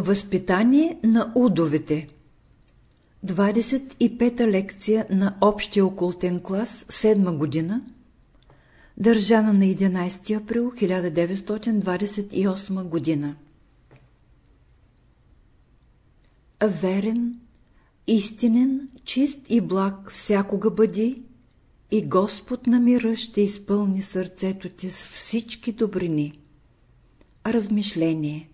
Възпитание на удовете 25-та лекция на Общия окултен клас, 7 година, държана на 11 април 1928 година. Верен, истинен, чист и благ всякога бъди и Господ на мира ще изпълни сърцето ти с всички добрини. Размишление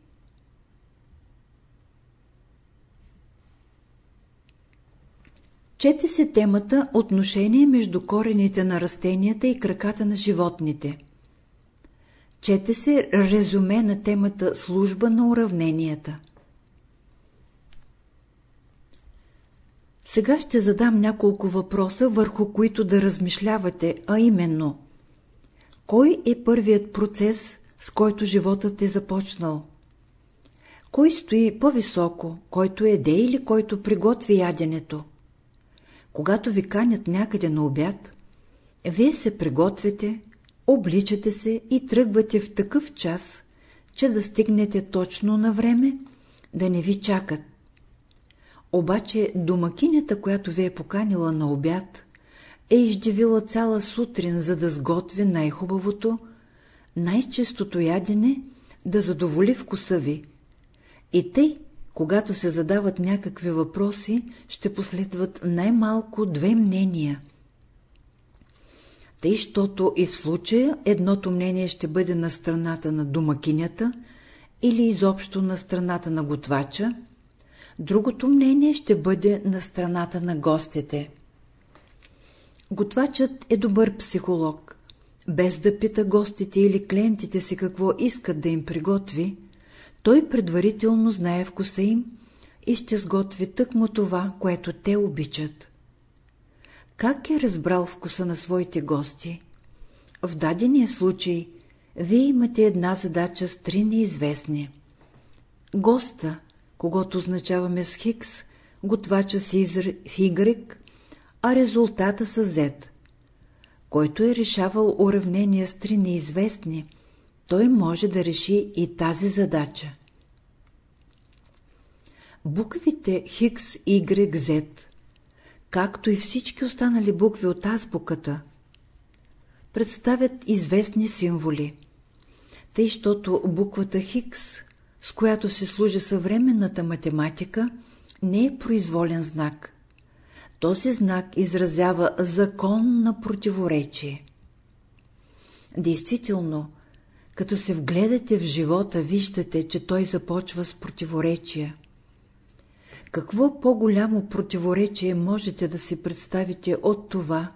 Чете се темата Отношение между корените на растенията и краката на животните. Чете се резюме на темата Служба на уравненията. Сега ще задам няколко въпроса, върху които да размишлявате, а именно Кой е първият процес, с който животът е започнал? Кой стои по-високо, който еде или който приготви яденето? Когато ви канят някъде на обяд, вие се приготвяте, обличате се и тръгвате в такъв час, че да стигнете точно на време, да не ви чакат. Обаче домакинята, която ви е поканила на обяд, е издивила цяла сутрин, за да сготви най-хубавото, най-честото ядене, да задоволи вкуса ви. И тъй, когато се задават някакви въпроси, ще последват най-малко две мнения. Тъй, щото и в случая едното мнение ще бъде на страната на домакинята или изобщо на страната на готвача, другото мнение ще бъде на страната на гостите. Готвачът е добър психолог. Без да пита гостите или клиентите си какво искат да им приготви, той предварително знае вкуса им и ще сготви тъкмо това, което те обичат. Как е разбрал вкуса на своите гости? В дадения случай вие имате една задача с три неизвестни. Госта, когато означаваме с Хикс, готвача с Y, а резултата с Z. Който е решавал уравнения с три неизвестни, той може да реши и тази задача. Буквите Хикс, Y, Z, както и всички останали букви от азбуката, представят известни символи, тъй, щото буквата Хикс, с която се служи съвременната математика, не е произволен знак. Този знак изразява закон на противоречие. Действително, като се вгледате в живота, виждате, че той започва с противоречия. Какво по-голямо противоречие можете да си представите от това,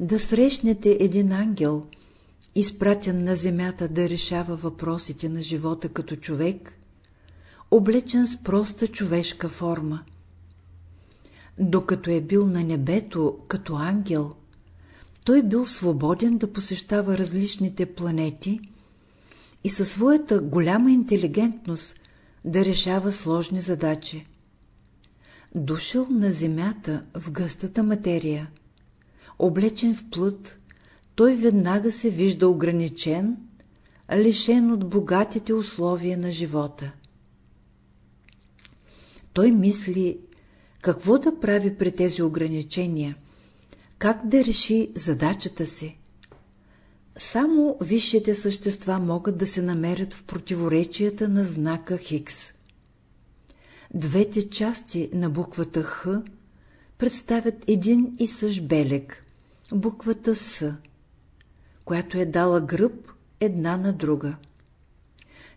да срещнете един ангел, изпратен на земята да решава въпросите на живота като човек, облечен с проста човешка форма. Докато е бил на небето като ангел, той бил свободен да посещава различните планети и със своята голяма интелигентност да решава сложни задачи. Дошъл на земята в гъстата материя, облечен в плът, той веднага се вижда ограничен, лишен от богатите условия на живота. Той мисли какво да прави при тези ограничения, как да реши задачата си. Само висшите същества могат да се намерят в противоречията на знака Хикс. Двете части на буквата Х представят един и същ белег, буквата С, която е дала гръб една на друга.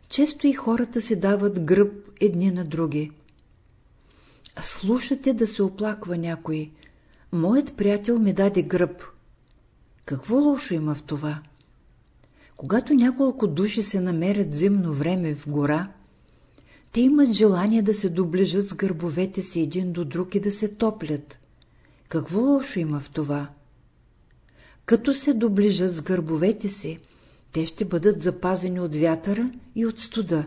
Често и хората се дават гръб едни на други. Слушате да се оплаква някой. Моят приятел ми даде гръб. Какво лошо има в това? Когато няколко души се намерят зимно време в гора, те имат желание да се доближат с гърбовете си един до друг и да се топлят. Какво лошо има в това? Като се доближат с гърбовете си, те ще бъдат запазени от вятъра и от студа.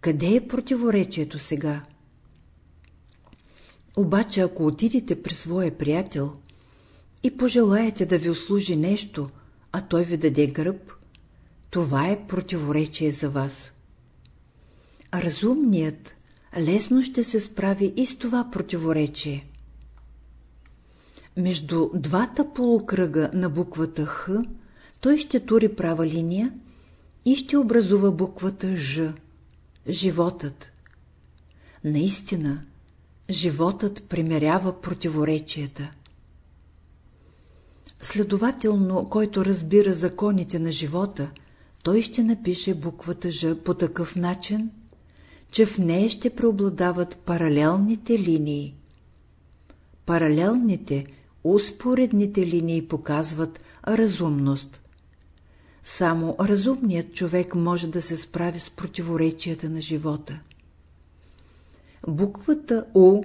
Къде е противоречието сега? Обаче, ако отидете при своя приятел и пожелаете да ви услужи нещо, а той ви даде гръб, това е противоречие за вас. Разумният лесно ще се справи и с това противоречие. Между двата полукръга на буквата Х той ще тури права линия и ще образува буквата Ж – животът. Наистина, животът примерява противоречията. Следователно, който разбира законите на живота, той ще напише буквата Ж по такъв начин, че в нея ще преобладават паралелните линии. Паралелните, успоредните линии показват разумност. Само разумният човек може да се справи с противоречията на живота. Буквата У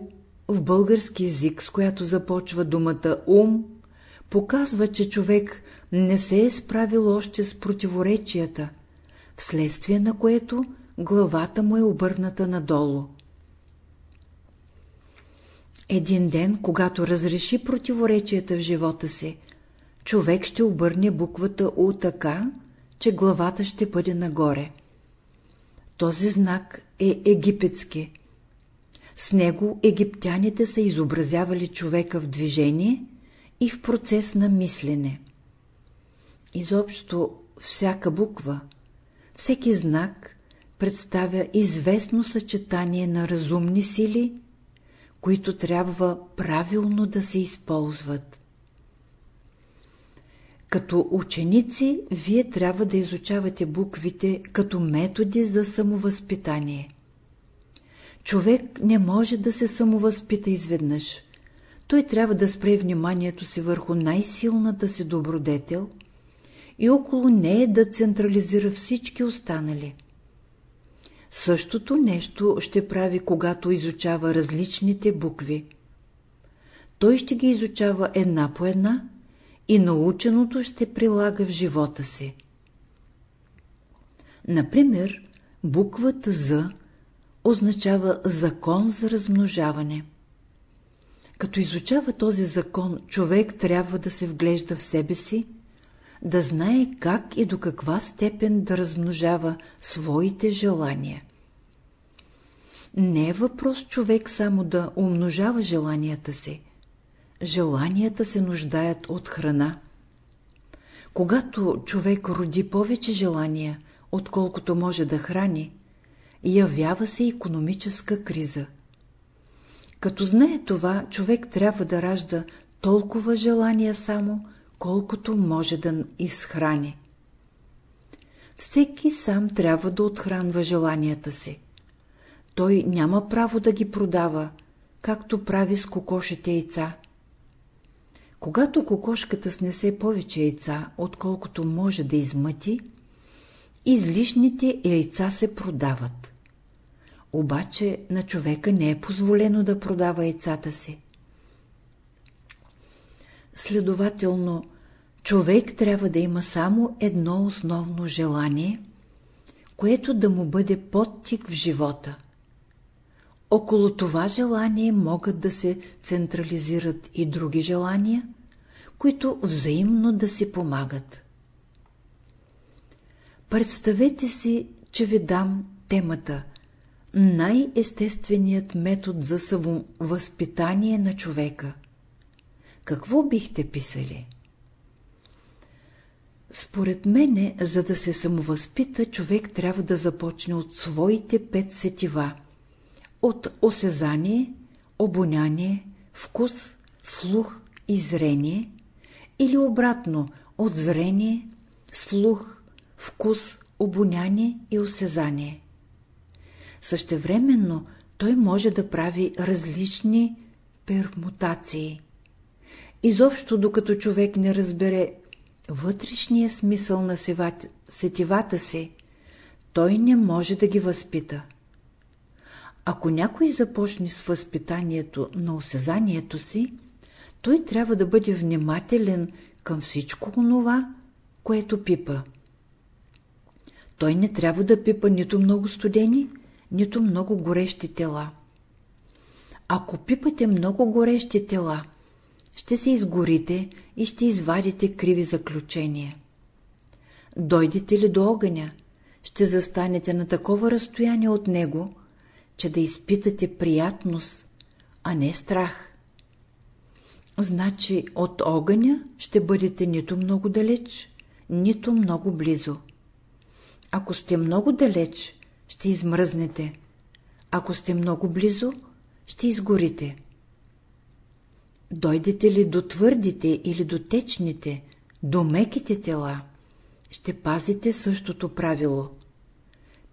в български език, с която започва думата ум, показва, че човек не се е справил още с противоречията, вследствие на което главата му е обърната надолу. Един ден, когато разреши противоречията в живота си, човек ще обърне буквата У така, че главата ще бъде нагоре. Този знак е египетски. С него египтяните са изобразявали човека в движение и в процес на мислене. Изобщо всяка буква, всеки знак представя известно съчетание на разумни сили, които трябва правилно да се използват. Като ученици, вие трябва да изучавате буквите като методи за самовъзпитание. Човек не може да се самовъзпита изведнъж. Той трябва да спре вниманието си върху най-силната си добродетел и около нея да централизира всички останали. Същото нещо ще прави, когато изучава различните букви. Той ще ги изучава една по една и наученото ще прилага в живота си. Например, буквата З означава закон за размножаване. Като изучава този закон, човек трябва да се вглежда в себе си, да знае как и до каква степен да размножава своите желания. Не е въпрос човек само да умножава желанията си. Желанията се нуждаят от храна. Когато човек роди повече желания, отколкото може да храни, явява се економическа криза. Като знае това, човек трябва да ражда толкова желания само, колкото може да изхрани. Всеки сам трябва да отхранва желанията си. Той няма право да ги продава, както прави с кокошите яйца. Когато кокошката снесе повече яйца, отколкото може да измъти, излишните яйца се продават. Обаче на човека не е позволено да продава яйцата си. Следователно, човек трябва да има само едно основно желание, което да му бъде подтик в живота. Около това желание могат да се централизират и други желания, които взаимно да си помагат. Представете си, че ви дам темата най-естественият метод за самовъзпитание на човека. Какво бихте писали? Според мене, за да се самовъзпита, човек трябва да започне от своите пет сетива. От осезание, обоняние, вкус, слух и зрение, или обратно, от зрение, слух, вкус, обоняние и осезание. Същевременно той може да прави различни пермутации. Изобщо, докато човек не разбере вътрешния смисъл на сетивата си, той не може да ги възпита. Ако някой започне с възпитанието на осезанието си, той трябва да бъде внимателен към всичко онова, което пипа. Той не трябва да пипа нито много студени, нито много горещи тела. Ако пипате много горещи тела, ще се изгорите и ще извадите криви заключения. Дойдете ли до огъня, ще застанете на такова разстояние от него, че да изпитате приятност, а не страх. Значи от огъня ще бъдете нито много далеч, нито много близо. Ако сте много далеч, ще измръзнете. Ако сте много близо, ще изгорите. Дойдете ли до твърдите или до течните, до меките тела, ще пазите същото правило.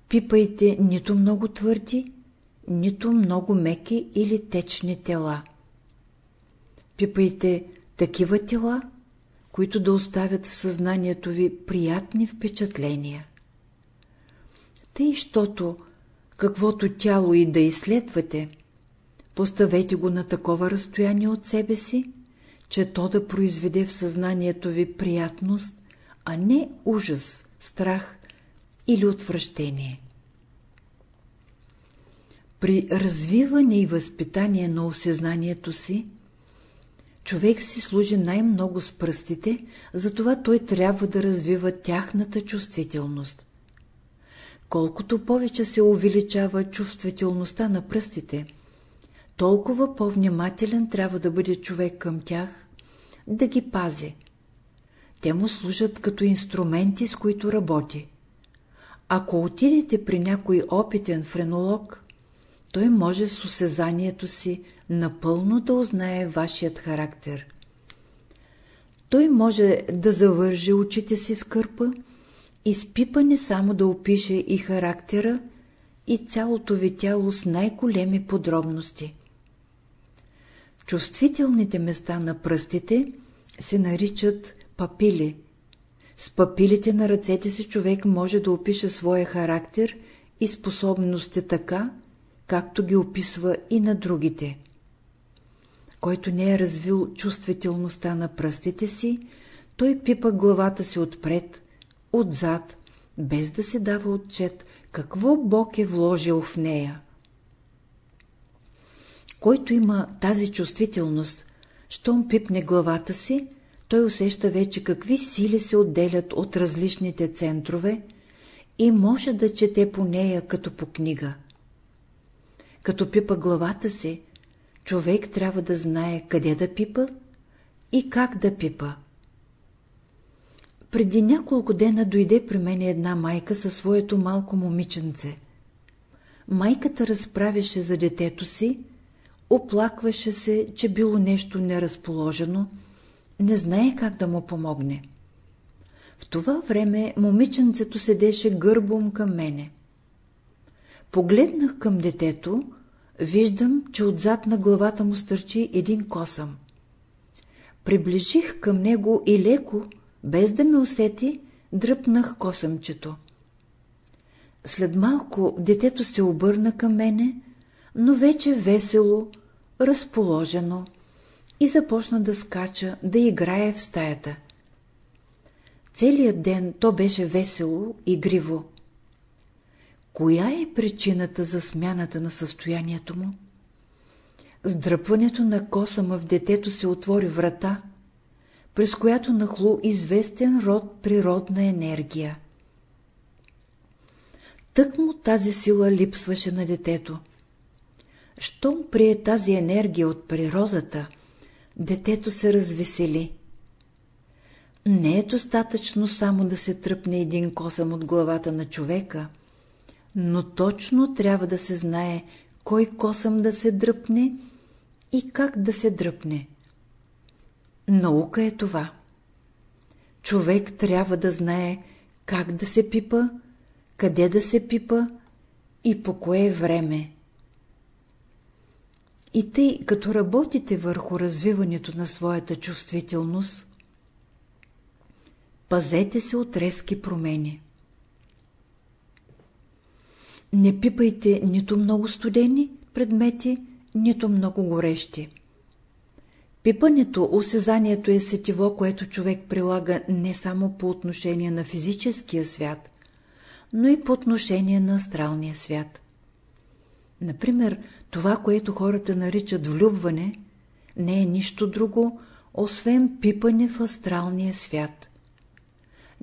Пипайте нито много твърди, нито много меки или течни тела. Пипайте такива тела, които да оставят в съзнанието ви приятни впечатления. Тъй, щото каквото тяло и да изследвате, поставете го на такова разстояние от себе си, че то да произведе в съзнанието ви приятност, а не ужас, страх или отвращение. При развиване и възпитание на осезнанието си, човек си служи най-много с пръстите, затова той трябва да развива тяхната чувствителност. Колкото повече се увеличава чувствителността на пръстите, толкова по-внимателен трябва да бъде човек към тях, да ги пази. Те му служат като инструменти, с които работи. Ако отидете при някой опитен френолог, той може с осезанието си напълно да узнае вашият характер. Той може да завърже очите си с кърпа и с пипане само да опише и характера, и цялото ви тяло с най-големи подробности. Чувствителните места на пръстите се наричат папили. С папилите на ръцете си човек може да опише своя характер и способности така, както ги описва и на другите. Който не е развил чувствителността на пръстите си, той пипа главата си отпред, отзад, без да се дава отчет какво Бог е вложил в нея. Който има тази чувствителност, щом пипне главата си, той усеща вече какви сили се отделят от различните центрове и може да чете по нея като по книга. Като пипа главата си, човек трябва да знае къде да пипа и как да пипа. Преди няколко дена дойде при мен една майка със своето малко момиченце. Майката разправяше за детето си, оплакваше се, че било нещо неразположено, не знае как да му помогне. В това време момиченцето седеше гърбом към мене. Погледнах към детето, виждам, че отзад на главата му стърчи един косъм. Приближих към него и леко, без да ме усети, дръпнах косъмчето. След малко детето се обърна към мене, но вече весело, разположено и започна да скача, да играе в стаята. Целият ден то беше весело, игриво. Коя е причината за смяната на състоянието му? С дръпването на косама в детето се отвори врата, през която нахлу известен род природна енергия. Тък му тази сила липсваше на детето. Щом прие тази енергия от природата, детето се развесели. Не е достатъчно само да се тръпне един косъм от главата на човека, но точно трябва да се знае кой косъм да се дръпне и как да се дръпне. Наука е това. Човек трябва да знае как да се пипа, къде да се пипа и по кое време. И тъй, като работите върху развиването на своята чувствителност, пазете се от резки промени. Не пипайте нито много студени предмети, нито много горещи. Пипането, осезанието е сетиво, което човек прилага не само по отношение на физическия свят, но и по отношение на астралния свят. Например, това, което хората наричат влюбване, не е нищо друго, освен пипане в астралния свят.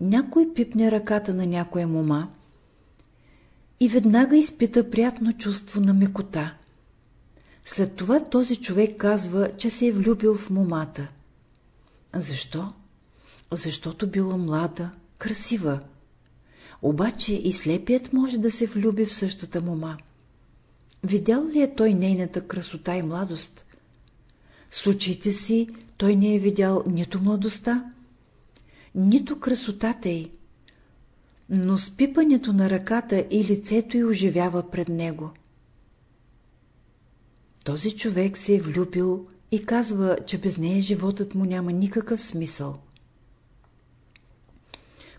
Някой пипне ръката на някоя мома и веднага изпита приятно чувство на мекота. След това този човек казва, че се е влюбил в момата. Защо? Защото била млада, красива. Обаче и слепият може да се влюби в същата мома. Видял ли е той нейната красота и младост? С очите си той не е видял нито младостта, нито красотата й, но спипането на ръката и лицето й оживява пред него. Този човек се е влюбил и казва, че без нея животът му няма никакъв смисъл.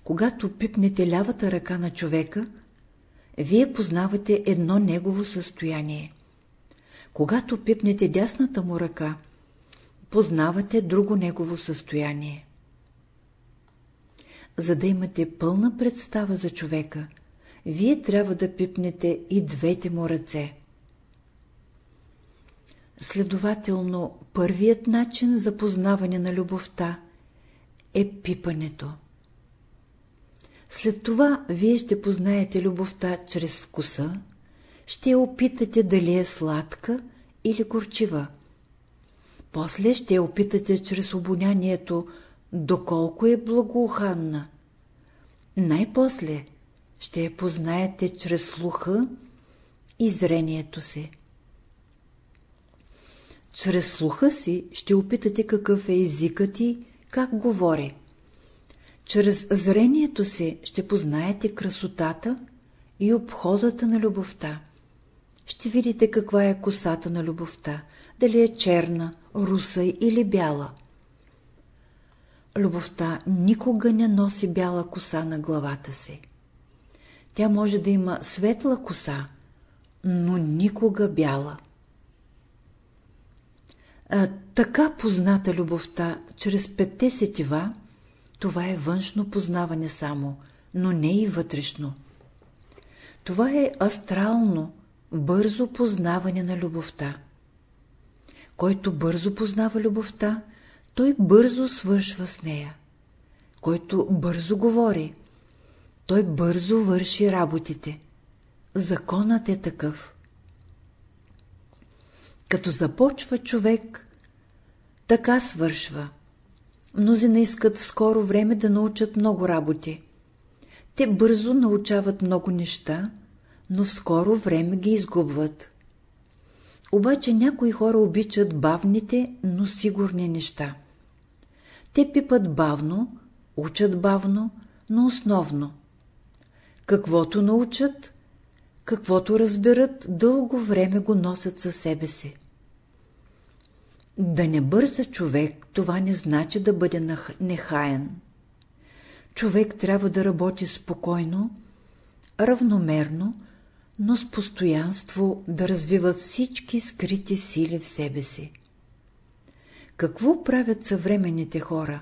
Когато пипнете лявата ръка на човека, вие познавате едно негово състояние. Когато пипнете дясната му ръка, познавате друго негово състояние. За да имате пълна представа за човека, вие трябва да пипнете и двете му ръце. Следователно, първият начин за познаване на любовта е пипането. След това вие ще познаете любовта чрез вкуса, ще я опитате дали е сладка или горчива. После ще я опитате чрез обонянието, доколко е благоуханна. Най-после ще я познаете чрез слуха и зрението си. Чрез слуха си ще опитате какъв е езикът ти, как говори. Чрез зрението си ще познаете красотата и обходата на любовта. Ще видите каква е косата на любовта, дали е черна, руса или бяла. Любовта никога не носи бяла коса на главата си. Тя може да има светла коса, но никога бяла. А, така позната любовта чрез петте сетива, това е външно познаване само, но не и вътрешно. Това е астрално, бързо познаване на любовта. Който бързо познава любовта, той бързо свършва с нея. Който бързо говори, той бързо върши работите. Законът е такъв. Като започва човек, така свършва. Мнозина искат в скоро време да научат много работи. Те бързо научават много неща, но в скоро време ги изгубват. Обаче някои хора обичат бавните, но сигурни неща. Те пипат бавно, учат бавно, но основно. Каквото научат, каквото разберат, дълго време го носят със себе си. Да не бърза човек, това не значи да бъде нехаян. Човек трябва да работи спокойно, равномерно, но с постоянство да развива всички скрити сили в себе си. Какво правят съвременните хора?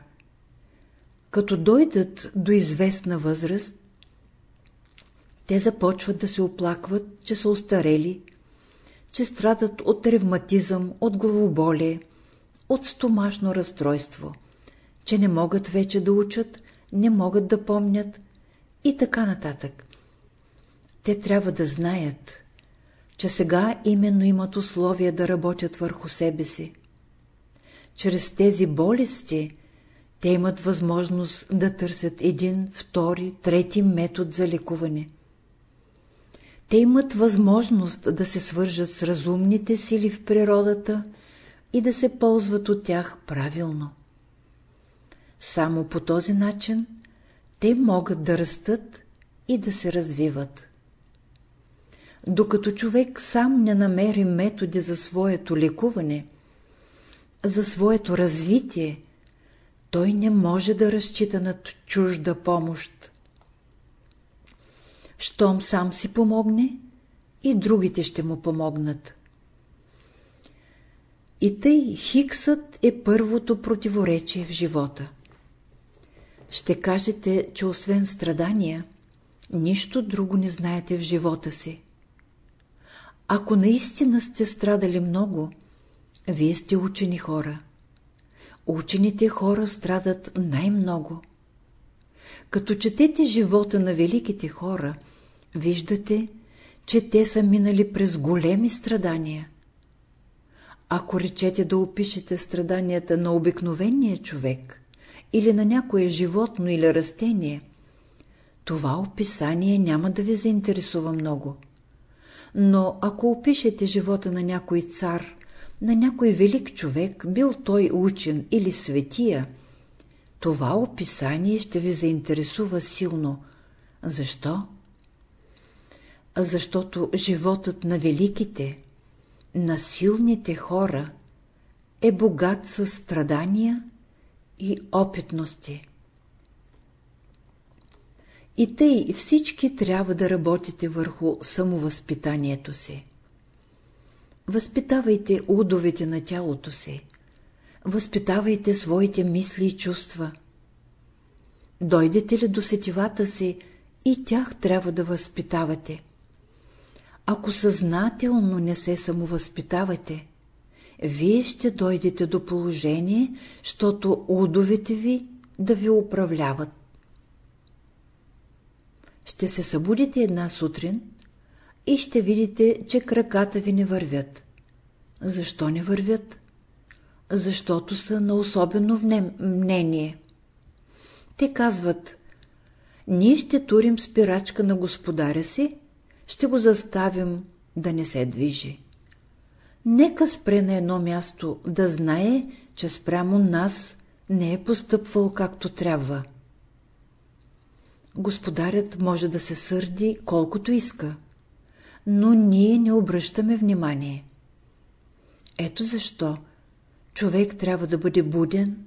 Като дойдат до известна възраст, те започват да се оплакват, че са остарели, че страдат от ревматизъм, от главоболие, от стомашно разстройство, че не могат вече да учат, не могат да помнят и така нататък. Те трябва да знаят, че сега именно имат условия да работят върху себе си. Чрез тези болести те имат възможност да търсят един, втори, трети метод за лекуване. Те имат възможност да се свържат с разумните сили в природата и да се ползват от тях правилно. Само по този начин те могат да растат и да се развиват. Докато човек сам не намери методи за своето лекуване, за своето развитие, той не може да разчита на чужда помощ. Щом сам си помогне, и другите ще му помогнат. И тъй Хиксът е първото противоречие в живота. Ще кажете, че освен страдания, нищо друго не знаете в живота си. Ако наистина сте страдали много, вие сте учени хора. Учените хора страдат най-много. Като четете живота на великите хора, виждате, че те са минали през големи страдания. Ако речете да опишете страданията на обикновения човек или на някое животно или растение, това описание няма да ви заинтересува много. Но ако опишете живота на някой цар, на някой велик човек, бил той учен или светия, това описание ще ви заинтересува силно. Защо? Защото животът на великите, на силните хора е богат със страдания и опитности. И тъй всички трябва да работите върху самовъзпитанието си. Възпитавайте удовете на тялото си. Възпитавайте своите мисли и чувства. Дойдете ли до сетивата си, и тях трябва да възпитавате. Ако съзнателно не се самовъзпитавате, вие ще дойдете до положение, щото удовете ви да ви управляват. Ще се събудите една сутрин и ще видите, че краката ви не вървят. Защо не вървят? Защото са на особено мнение. Те казват, ние ще турим спирачка на господаря си, ще го заставим да не се движи. Нека спре на едно място, да знае, че спрямо нас не е постъпвал както трябва. Господарят може да се сърди колкото иска, но ние не обръщаме внимание. Ето защо човек трябва да бъде буден,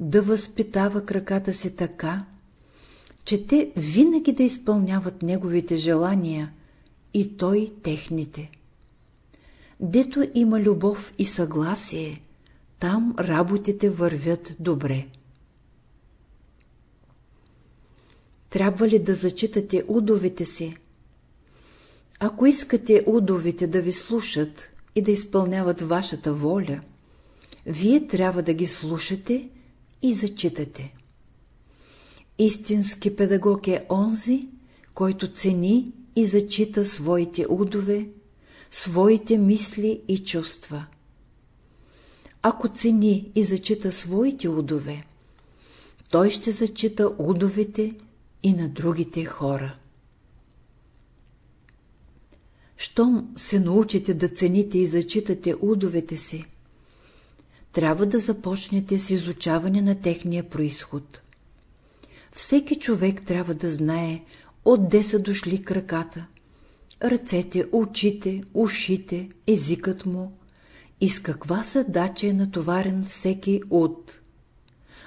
да възпитава краката си така, че те винаги да изпълняват неговите желания и той техните. Дето има любов и съгласие, там работите вървят добре. Трябва ли да зачитате удовите си? Ако искате удовите да ви слушат и да изпълняват вашата воля, вие трябва да ги слушате и зачитате. Истински педагог е онзи, който цени и зачита своите удове, своите мисли и чувства. Ако цени и зачита своите удове, той ще зачита удовете и на другите хора. Щом се научите да цените и зачитате удовете си, трябва да започнете с изучаване на техния происход. Всеки човек трябва да знае отде са дошли краката, ръцете, очите, ушите, езикът му и с каква задача е натоварен всеки от.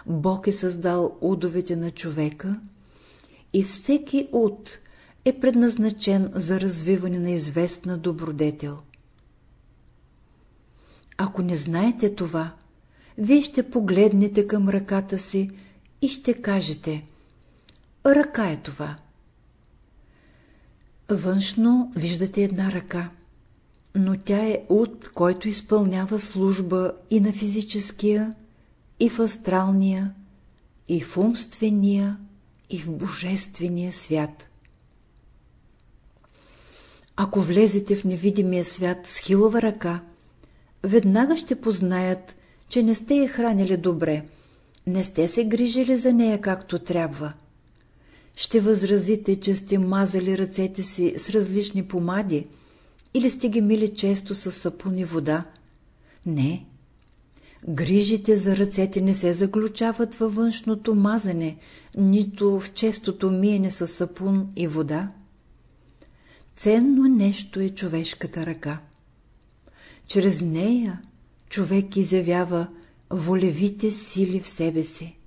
Бог е създал удовете на човека и всеки от е предназначен за развиване на известна добродетел. Ако не знаете това, вие ще погледнете към ръката си и ще кажете Ръка е това. Външно виждате една ръка, но тя е от, който изпълнява служба и на физическия, и в астралния, и в умствения, и в божествения свят. Ако влезете в невидимия свят с хилова ръка, веднага ще познаят, че не сте я хранили добре, не сте се грижили за нея както трябва. Ще възразите, че сте мазали ръцете си с различни помади или сте ги мили често с сапун и вода. Не. Грижите за ръцете не се заключават във външното мазане, нито в честото миене с сапун и вода. Ценно нещо е човешката ръка. Чрез нея човек изявява волевите сили в себе си.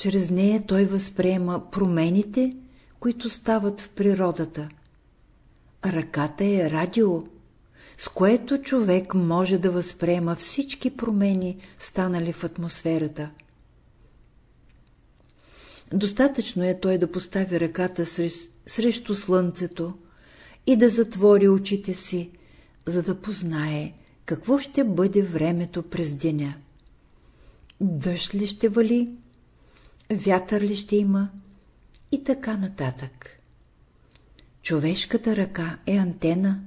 Чрез нея той възприема промените, които стават в природата. Ръката е радио, с което човек може да възприема всички промени, станали в атмосферата. Достатъчно е той да постави ръката срещу слънцето и да затвори очите си, за да познае какво ще бъде времето през деня. Дъжд ли ще вали вятър ли ще има и така нататък. Човешката ръка е антена,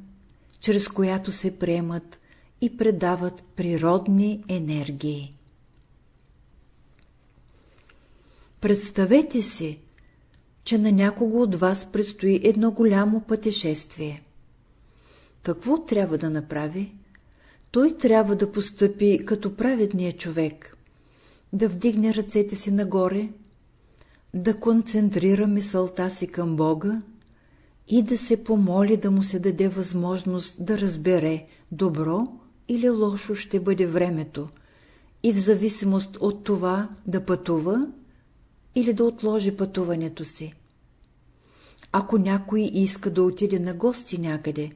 чрез която се приемат и предават природни енергии. Представете си, че на някого от вас предстои едно голямо пътешествие. Какво трябва да направи? Той трябва да постъпи като праведния човек, да вдигне ръцете си нагоре, да концентрира мисълта си към Бога и да се помоли да му се даде възможност да разбере добро или лошо ще бъде времето и в зависимост от това да пътува или да отложи пътуването си. Ако някой иска да отиде на гости някъде,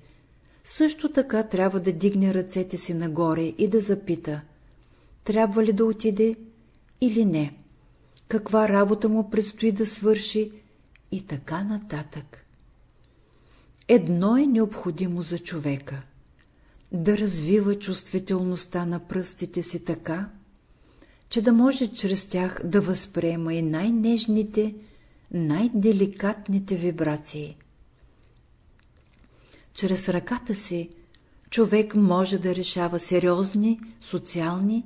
също така трябва да дигне ръцете си нагоре и да запита, трябва ли да отиде или не, каква работа му предстои да свърши и така нататък. Едно е необходимо за човека – да развива чувствителността на пръстите си така, че да може чрез тях да възприема и най-нежните, най-деликатните вибрации. Чрез ръката си човек може да решава сериозни, социални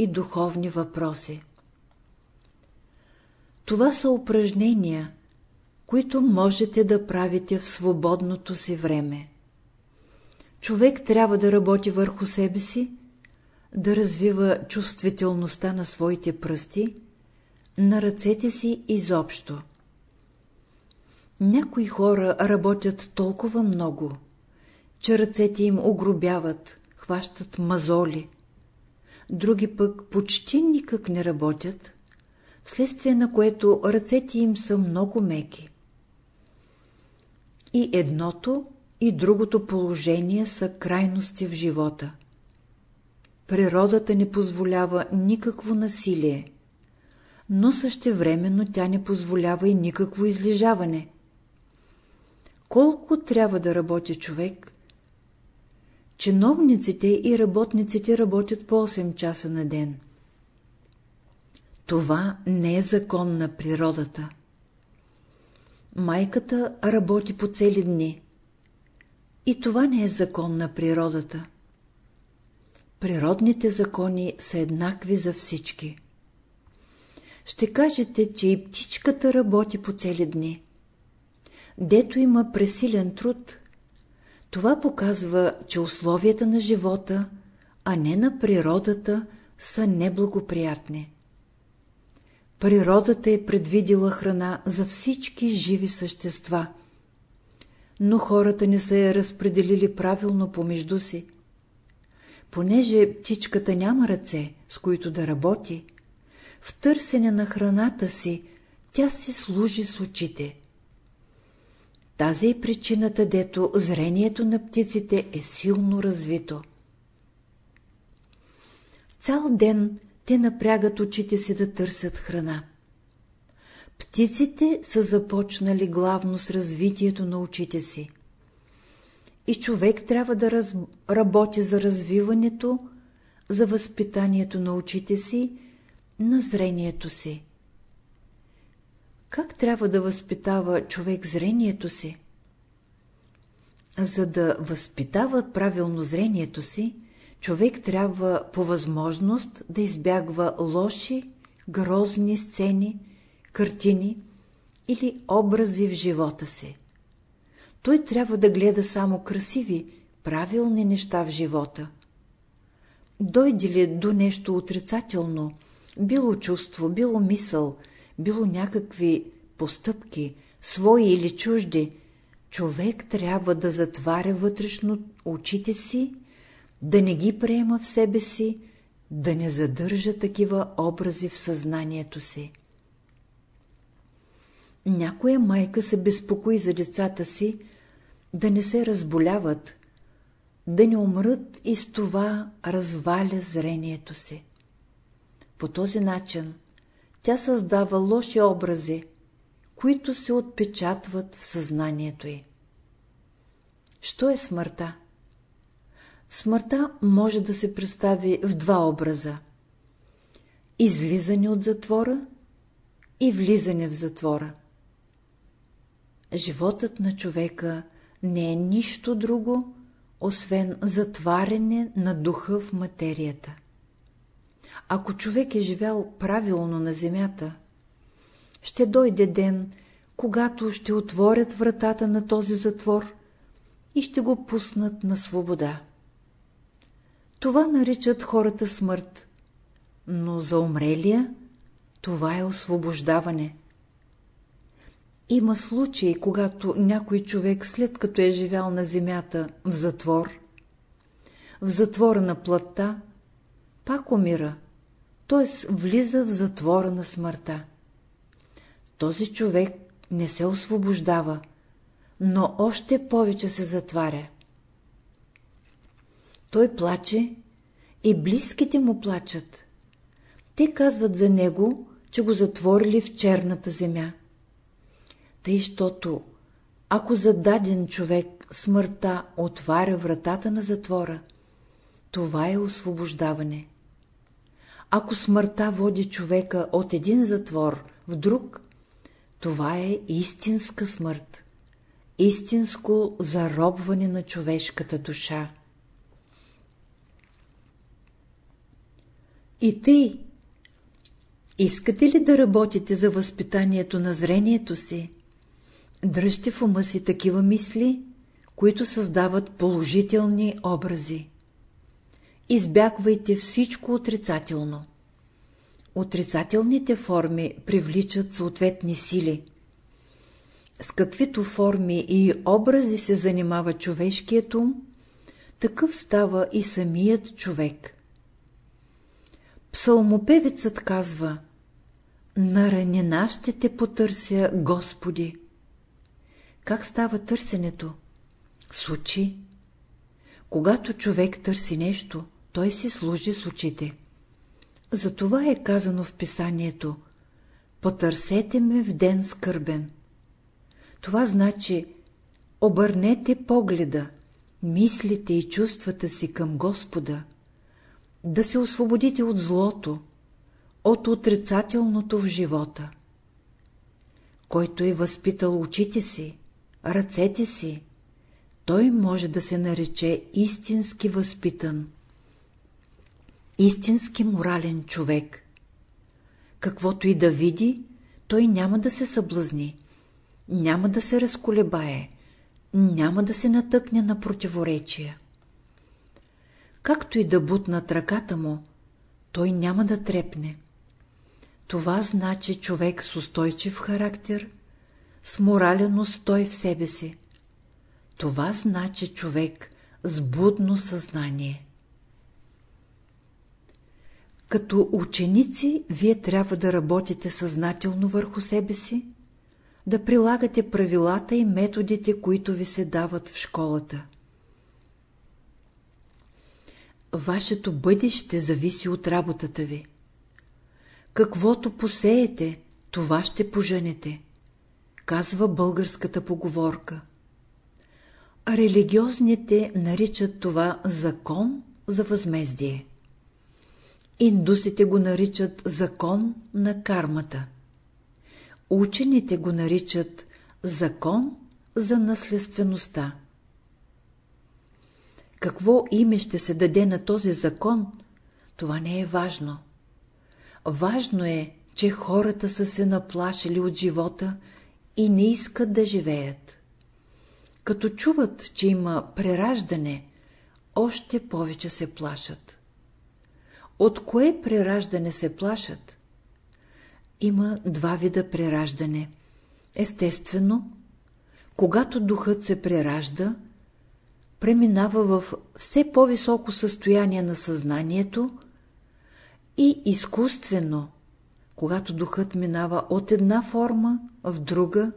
и духовни въпроси. Това са упражнения, които можете да правите в свободното си време. Човек трябва да работи върху себе си, да развива чувствителността на своите пръсти, на ръцете си изобщо. Някои хора работят толкова много, че ръцете им огробяват, хващат мазоли. Други пък почти никак не работят, вследствие на което ръцете им са много меки. И едното, и другото положение са крайности в живота. Природата не позволява никакво насилие, но същевременно тя не позволява и никакво излежаване. Колко трябва да работи човек? Чиновниците и работниците работят по 8 часа на ден. Това не е закон на природата. Майката работи по цели дни. И това не е закон на природата. Природните закони са еднакви за всички. Ще кажете, че и птичката работи по цели дни. Дето има пресилен труд, това показва, че условията на живота, а не на природата, са неблагоприятни. Природата е предвидила храна за всички живи същества, но хората не са я разпределили правилно помежду си. Понеже птичката няма ръце, с които да работи, в търсене на храната си тя си служи с очите. Тази е причината, дето зрението на птиците е силно развито. Цял ден те напрягат очите си да търсят храна. Птиците са започнали главно с развитието на очите си. И човек трябва да раз... работи за развиването, за възпитанието на очите си, на зрението си. Как трябва да възпитава човек зрението си? За да възпитава правилно зрението си, човек трябва по възможност да избягва лоши, грозни сцени, картини или образи в живота си. Той трябва да гледа само красиви, правилни неща в живота. Дойде ли до нещо отрицателно, било чувство, било мисъл, било някакви постъпки, свои или чужди, човек трябва да затваря вътрешно очите си да не ги приема в себе си, да не задържа такива образи в съзнанието си. Някоя майка се безпокои за децата си, да не се разболяват, да не умрат и с това разваля зрението си. По този начин тя създава лоши образи, които се отпечатват в съзнанието й. Що е смъртта? Смъртта може да се представи в два образа. Излизане от затвора и влизане в затвора. животът на човека не е нищо друго, освен затваряне на духа в материята. Ако човек е живял правилно на земята, ще дойде ден, когато ще отворят вратата на този затвор и ще го пуснат на свобода. Това наричат хората смърт, но за умрелия това е освобождаване. Има случаи, когато някой човек, след като е живял на земята в затвор, в затвора на плътта, пак умира, т.е. влиза в затвора на смъртта. Този човек не се освобождава, но още повече се затваря. Той плаче и близките му плачат. Те казват за него, че го затворили в черната земя. Тъй, щото, ако за даден човек смъртта отваря вратата на затвора, това е освобождаване. Ако смъртта води човека от един затвор в друг, това е истинска смърт, истинско заробване на човешката душа. И тъй, искате ли да работите за възпитанието на зрението си? Дръжте в ума си такива мисли, които създават положителни образи. Избягвайте всичко отрицателно. Отрицателните форми привличат съответни сили. С каквито форми и образи се занимава човешкият ум, такъв става и самият човек. Псалмопевецът казва «На ранена ще те потърся, Господи». Как става търсенето? С. Когато човек търси нещо, той си служи с очите. Затова е казано в писанието «Потърсете ме в ден скърбен». Това значи обърнете погледа, мислите и чувствата си към Господа, да се освободите от злото, от отрицателното в живота. Който е възпитал очите си, ръцете си, той може да се нарече истински възпитан истински морален човек. Каквото и да види, той няма да се съблазни, няма да се разколебае, няма да се натъкне на противоречия. Както и да бутнат ръката му, той няма да трепне. Това значи човек с устойчив характер, с морален устой в себе си. Това значи човек с будно съзнание. Като ученици, вие трябва да работите съзнателно върху себе си, да прилагате правилата и методите, които ви се дават в школата. Вашето бъдеще зависи от работата ви. Каквото посеете, това ще поженете, казва българската поговорка. Религиозните наричат това закон за възмездие. Индусите го наричат закон на кармата. Учените го наричат закон за наследствеността. Какво име ще се даде на този закон, това не е важно. Важно е, че хората са се наплашили от живота и не искат да живеят. Като чуват, че има прераждане, още повече се плашат. От кое прераждане се плашат? Има два вида прераждане. Естествено, когато духът се преражда, преминава в все по-високо състояние на съзнанието и изкуствено, когато духът минава от една форма в друга,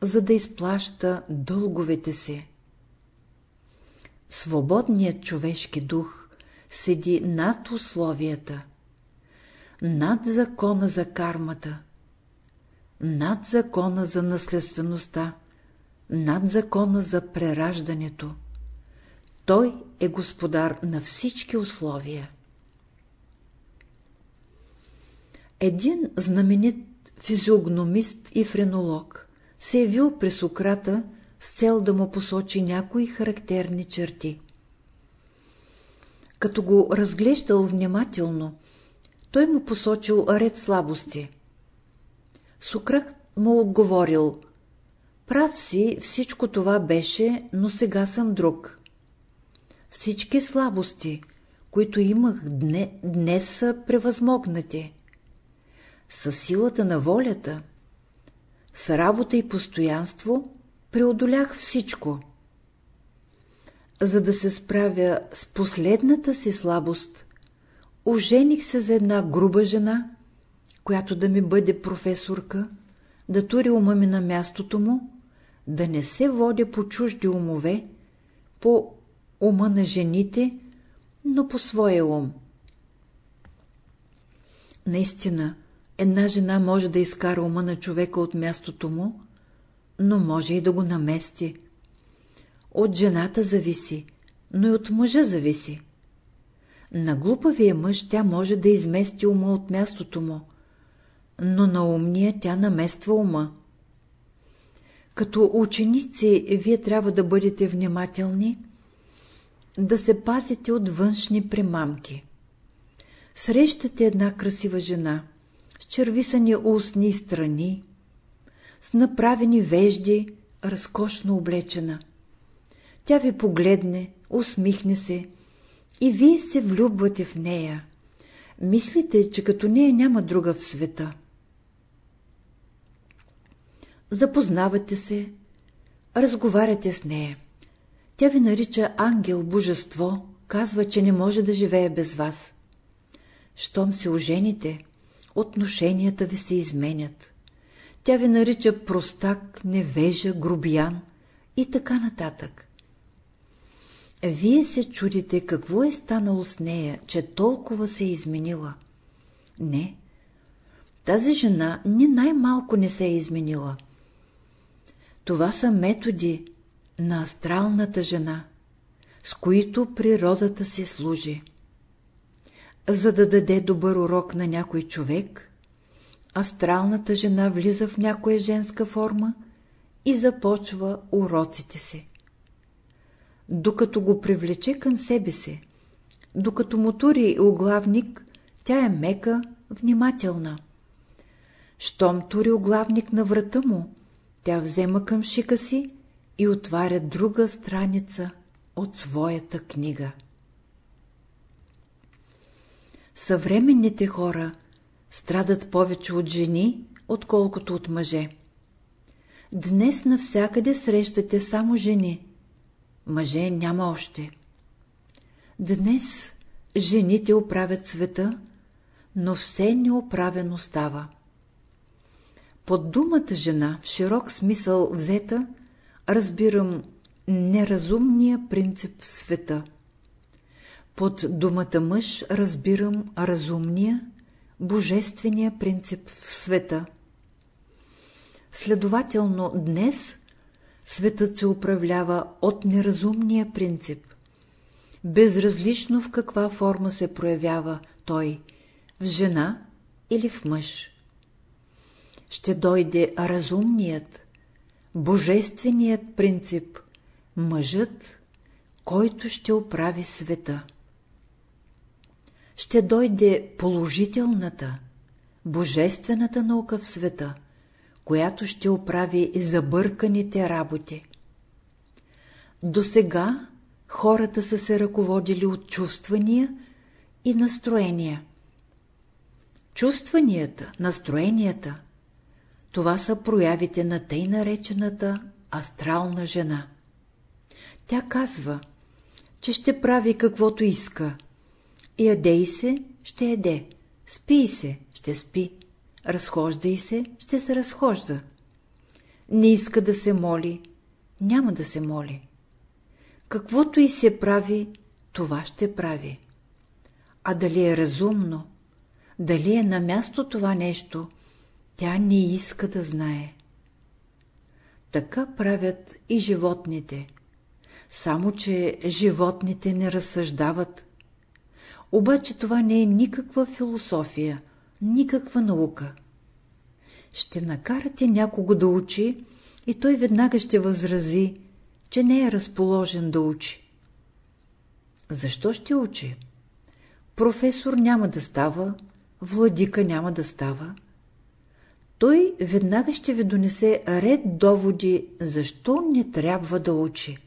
за да изплаща дълговете си. Свободният човешки дух седи над условията, над закона за кармата, над закона за наследствеността, над закона за прераждането. Той е господар на всички условия. Един знаменит физиогномист и френолог се е явил при Сократа с цел да му посочи някои характерни черти. Като го разглеждал внимателно, той му посочил ред слабости. Сократ му отговорил – Прав си, всичко това беше, но сега съм друг. Всички слабости, които имах дне, днес са превъзмогнати. С силата на волята, с работа и постоянство преодолях всичко. За да се справя с последната си слабост, ожених се за една груба жена, която да ми бъде професорка, да тури ума ми на мястото му да не се водя по чужди умове, по ума на жените, но по своя ум. Наистина, една жена може да изкара ума на човека от мястото му, но може и да го намести. От жената зависи, но и от мъжа зависи. На глупавия мъж тя може да измести ума от мястото му, но на умния тя намества ума. Като ученици, вие трябва да бъдете внимателни, да се пазите от външни примамки. Срещате една красива жена, с червисани устни страни, с направени вежди, разкошно облечена. Тя ви погледне, усмихне се и вие се влюбвате в нея. Мислите, че като нея няма друга в света. запознавате се, разговаряте с нея. Тя ви нарича ангел, божество, казва, че не може да живее без вас. Щом се ожените, отношенията ви се изменят. Тя ви нарича простак, невежа, грубиян и така нататък. Вие се чудите какво е станало с нея, че толкова се е изменила. Не, тази жена ни най-малко не се е изменила – това са методи на астралната жена, с които природата си служи. За да даде добър урок на някой човек, астралната жена влиза в някоя женска форма и започва уроците си. Докато го привлече към себе си, докато му тури оглавник, тя е мека, внимателна. Щом тури оглавник на врата му, тя взема към шика си и отваря друга страница от своята книга. Съвременните хора страдат повече от жени, отколкото от мъже. Днес навсякъде срещате само жени. Мъже няма още. Днес жените оправят света, но все неоправено става. Под думата жена, в широк смисъл взета, разбирам неразумния принцип в света. Под думата мъж разбирам разумния, божествения принцип в света. Следователно, днес светът се управлява от неразумния принцип. Безразлично в каква форма се проявява той – в жена или в мъж ще дойде разумният, божественият принцип, мъжът, който ще оправи света. Ще дойде положителната, божествената наука в света, която ще оправи забърканите работи. До сега хората са се ръководили от чувствания и настроения. Чувстванията, настроенията – това са проявите на тъй наречената астрална жена. Тя казва, че ще прави каквото иска. Ядей се, ще яде. Спи се, ще спи. Разхождай се, ще се разхожда. Не иска да се моли, няма да се моли. Каквото и се прави, това ще прави. А дали е разумно, дали е на място това нещо – тя не иска да знае. Така правят и животните. Само, че животните не разсъждават. Обаче това не е никаква философия, никаква наука. Ще накарате някого да учи, и той веднага ще възрази, че не е разположен да учи. Защо ще учи? Професор няма да става, владика няма да става. Той веднага ще ви донесе ред доводи, защо не трябва да учи.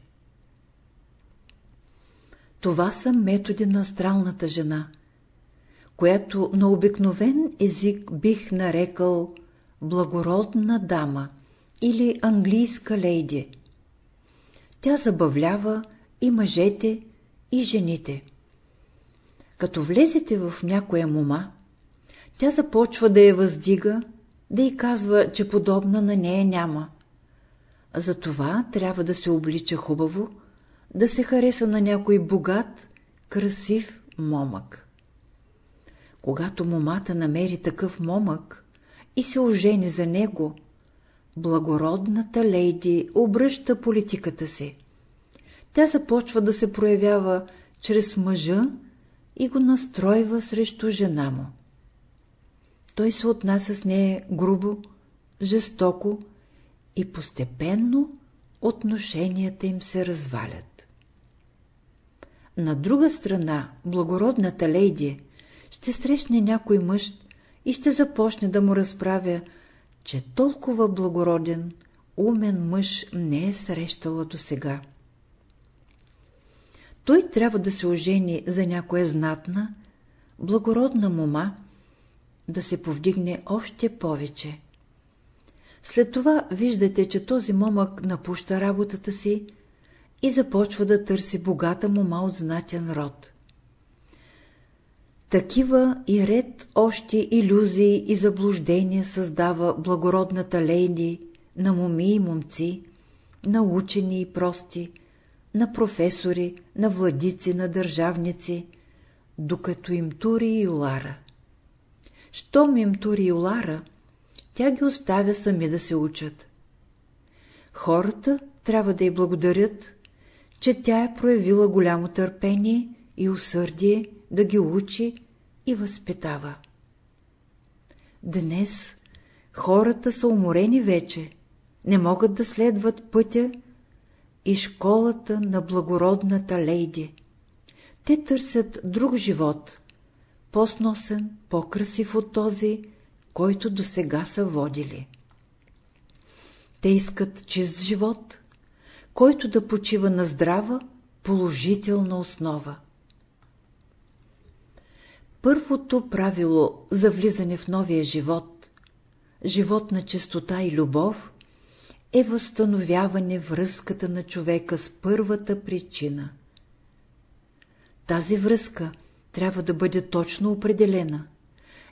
Това са методи на астралната жена, която на обикновен език бих нарекал благородна дама или английска лейди. Тя забавлява и мъжете, и жените. Като влезете в някоя мома, тя започва да я въздига, да й казва, че подобна на нея няма. Затова трябва да се облича хубаво, да се хареса на някой богат, красив момък. Когато момата намери такъв момък и се ожени за него, благородната лейди обръща политиката си. Тя започва да се проявява чрез мъжа и го настройва срещу жена му. Той се отнася с нея грубо, жестоко и постепенно отношенията им се развалят. На друга страна, благородната лейди ще срещне някой мъж и ще започне да му разправя, че толкова благороден, умен мъж не е срещала до сега. Той трябва да се ожени за някоя знатна, благородна мома, да се повдигне още повече. След това виждате, че този момък напуща работата си и започва да търси богата мома от знатен род. Такива и ред още иллюзии и заблуждения създава благородната лейди на моми и момци, на учени и прости, на професори, на владици, на държавници, докато им тури и улара. Щом им тури и улара, тя ги оставя сами да се учат. Хората трябва да й благодарят, че тя е проявила голямо търпение и усърдие да ги учи и възпитава. Днес хората са уморени вече, не могат да следват пътя и школата на благородната лейди. Те търсят друг живот, по-сносен, по-красив от този, който до сега са водили. Те искат чист живот, който да почива на здрава, положителна основа. Първото правило за влизане в новия живот, живот на чистота и любов, е възстановяване връзката на човека с първата причина. Тази връзка трябва да бъде точно определена,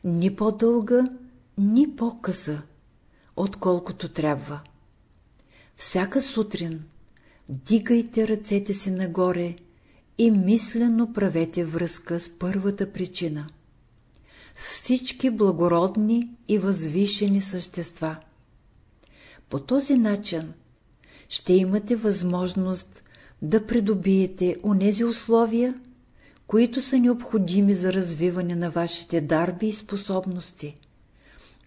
ни по-дълга, ни по-къса, отколкото трябва. Всяка сутрин дигайте ръцете си нагоре и мислено правете връзка с първата причина. С всички благородни и възвишени същества – по този начин ще имате възможност да придобиете онези условия, които са необходими за развиване на вашите дарби и способности,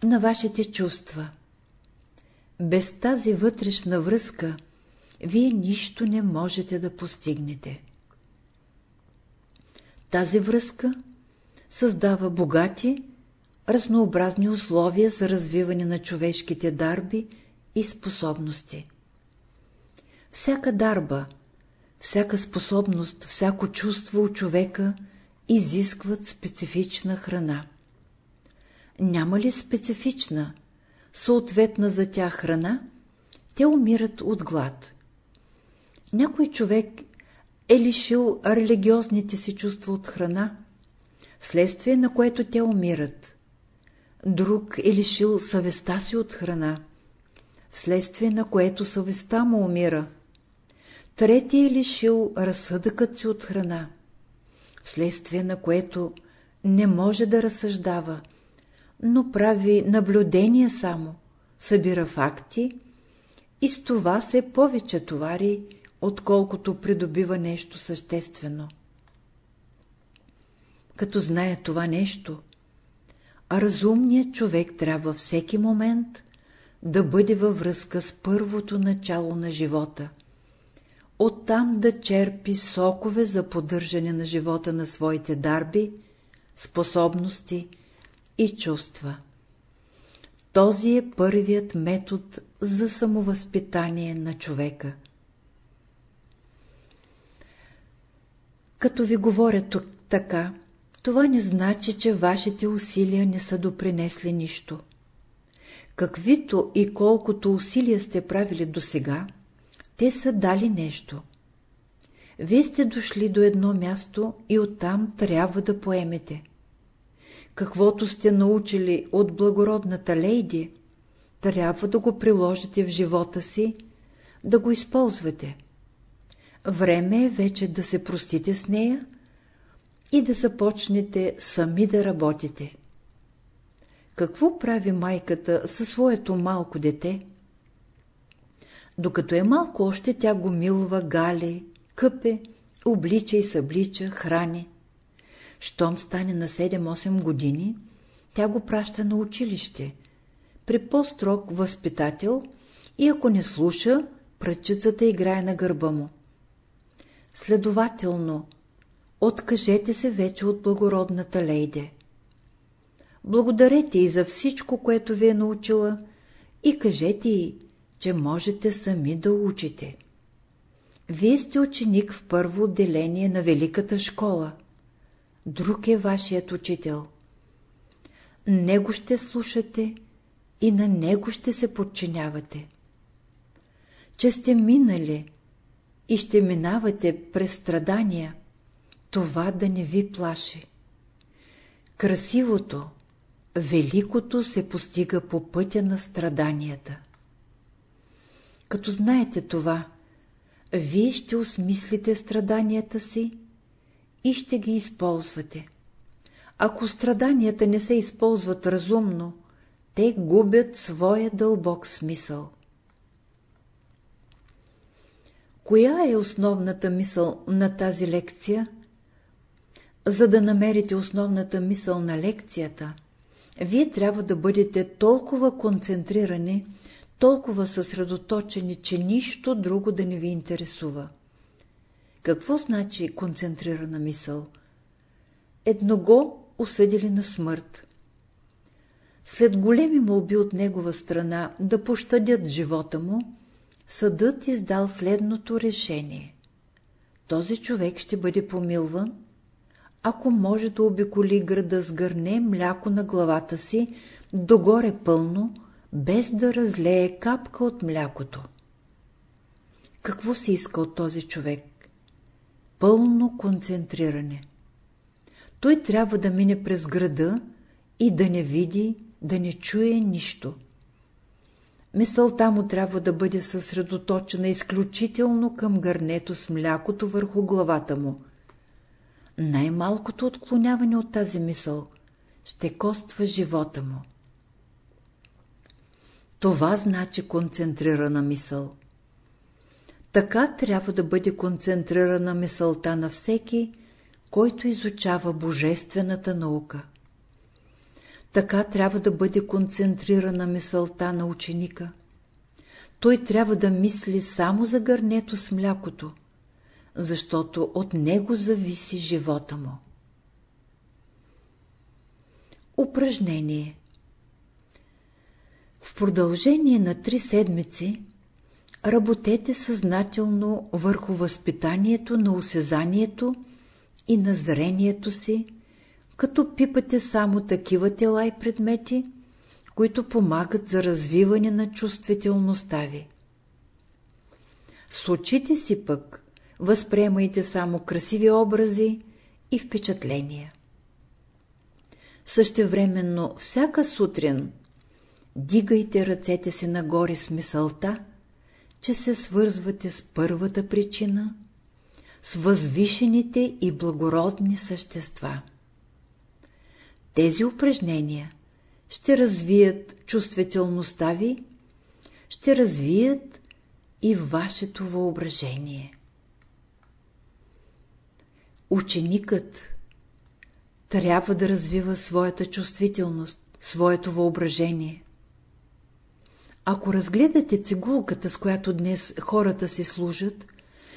на вашите чувства. Без тази вътрешна връзка вие нищо не можете да постигнете. Тази връзка създава богати, разнообразни условия за развиване на човешките дарби и способности. Всяка дарба, всяка способност, всяко чувство у човека изискват специфична храна. Няма ли специфична, съответна за тях храна, те умират от глад. Някой човек е лишил религиозните си чувства от храна, следствие на което те умират. Друг е лишил съвестта си от храна, вследствие на което съвестта му умира. Трети е лишил разсъдъкът си от храна, вследствие на което не може да разсъждава, но прави наблюдения само, събира факти и с това се повече товари, отколкото придобива нещо съществено. Като знае това нещо, разумният човек трябва всеки момент да бъде във връзка с първото начало на живота. Оттам да черпи сокове за поддържане на живота на своите дарби, способности и чувства. Този е първият метод за самовъзпитание на човека. Като ви говоря тук така, това не значи, че вашите усилия не са допринесли нищо. Каквито и колкото усилия сте правили досега, те са дали нещо. Вие сте дошли до едно място и оттам трябва да поемете. Каквото сте научили от благородната лейди, трябва да го приложите в живота си, да го използвате. Време е вече да се простите с нея и да започнете сами да работите. Какво прави майката със своето малко дете? Докато е малко още, тя го милва, гали, къпе, облича и съблича, храни. Щом стане на 7-8 години, тя го праща на училище, при по-строг възпитател и ако не слуша, пръчицата играе на гърба му. Следователно, откажете се вече от благородната лейде. Благодарете и за всичко, което ви е научила и кажете й, че можете сами да учите. Вие сте ученик в първо отделение на Великата школа. Друг е вашият учител. Него ще слушате и на него ще се подчинявате. Че сте минали и ще минавате през страдания, това да не ви плаши. Красивото, великото се постига по пътя на страданията. Като знаете това, вие ще осмислите страданията си и ще ги използвате. Ако страданията не се използват разумно, те губят своя дълбок смисъл. Коя е основната мисъл на тази лекция? За да намерите основната мисъл на лекцията, вие трябва да бъдете толкова концентрирани, толкова съсредоточени, че нищо друго да не ви интересува. Какво значи концентрирана мисъл? Едного осъдили на смърт. След големи молби от негова страна да пощадят живота му, съдът издал следното решение. Този човек ще бъде помилван, ако може да обиколи града с гърне мляко на главата си, догоре пълно, без да разлее капка от млякото. Какво се иска от този човек? Пълно концентриране. Той трябва да мине през града и да не види, да не чуе нищо. Мисълта му трябва да бъде съсредоточена изключително към гърнето с млякото върху главата му. Най-малкото отклоняване от тази мисъл ще коства живота му. Това значи концентрирана мисъл. Така трябва да бъде концентрирана мисълта на всеки, който изучава божествената наука. Така трябва да бъде концентрирана мисълта на ученика. Той трябва да мисли само за гърнето с млякото, защото от него зависи живота му. Упражнение В продължение на три седмици работете съзнателно върху възпитанието на осезанието и на зрението си, като пипате само такива тела и предмети, които помагат за развиване на чувствителността ви. С очите си пък възприемайте само красиви образи и впечатления. Същевременно всяка сутрин дигайте ръцете си нагоре с мисълта, че се свързвате с първата причина, с възвишените и благородни същества. Тези упражнения ще развият чувствителността ви, ще развият и вашето въображение. Ученикът трябва да развива своята чувствителност, своето въображение. Ако разгледате цигулката, с която днес хората си служат,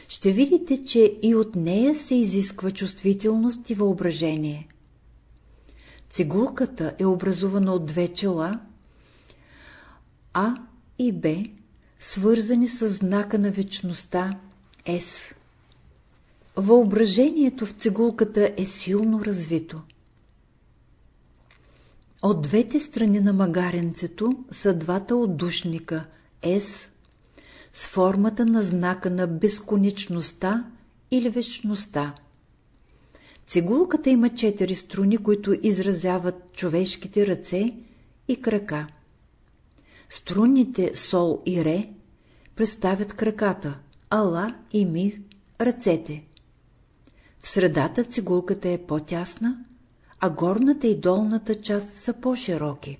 ще видите, че и от нея се изисква чувствителност и въображение. Цигулката е образувана от две чела А и Б, свързани с знака на вечността С. Въображението в цигулката е силно развито. От двете страни на магаренцето са двата отдушника С с формата на знака на безконечността или вечността. Цигулката има четири струни, които изразяват човешките ръце и крака. Струните Сол и Ре представят краката, Ала и Ми – ръцете. В средата цигулката е по-тясна, а горната и долната част са по-широки.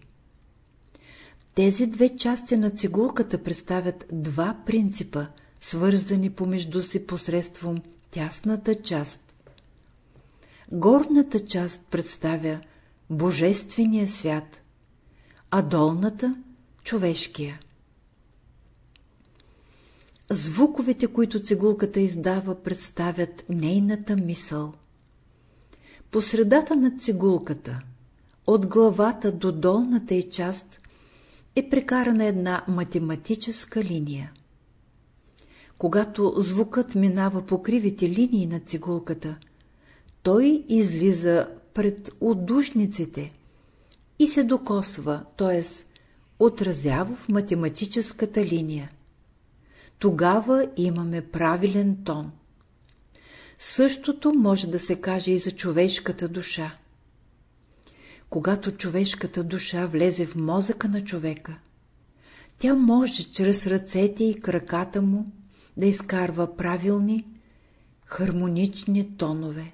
Тези две части на цигулката представят два принципа, свързани помежду си посредством тясната част. Горната част представя Божествения свят, а долната – човешкия. Звуковете, които цигулката издава, представят нейната мисъл. По средата на цигулката, от главата до долната й част, е прекарана една математическа линия. Когато звукът минава по кривите линии на цигулката, той излиза пред отдушниците и се докосва, т.е. отразява в математическата линия. Тогава имаме правилен тон. Същото може да се каже и за човешката душа. Когато човешката душа влезе в мозъка на човека, тя може чрез ръцете и краката му да изкарва правилни, хармонични тонове.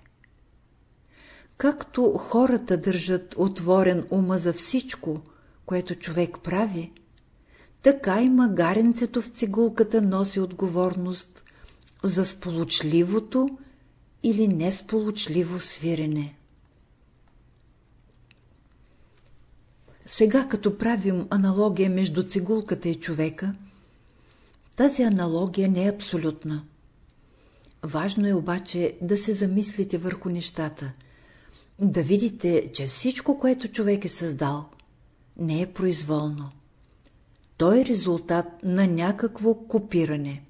Както хората държат отворен ума за всичко, което човек прави, така и магаренцето в цигулката носи отговорност за сполучливото или несполучливо свирене. Сега, като правим аналогия между цигулката и човека, тази аналогия не е абсолютна. Важно е обаче да се замислите върху нещата, да видите, че всичко, което човек е създал, не е произволно. Той е резултат на някакво копиране.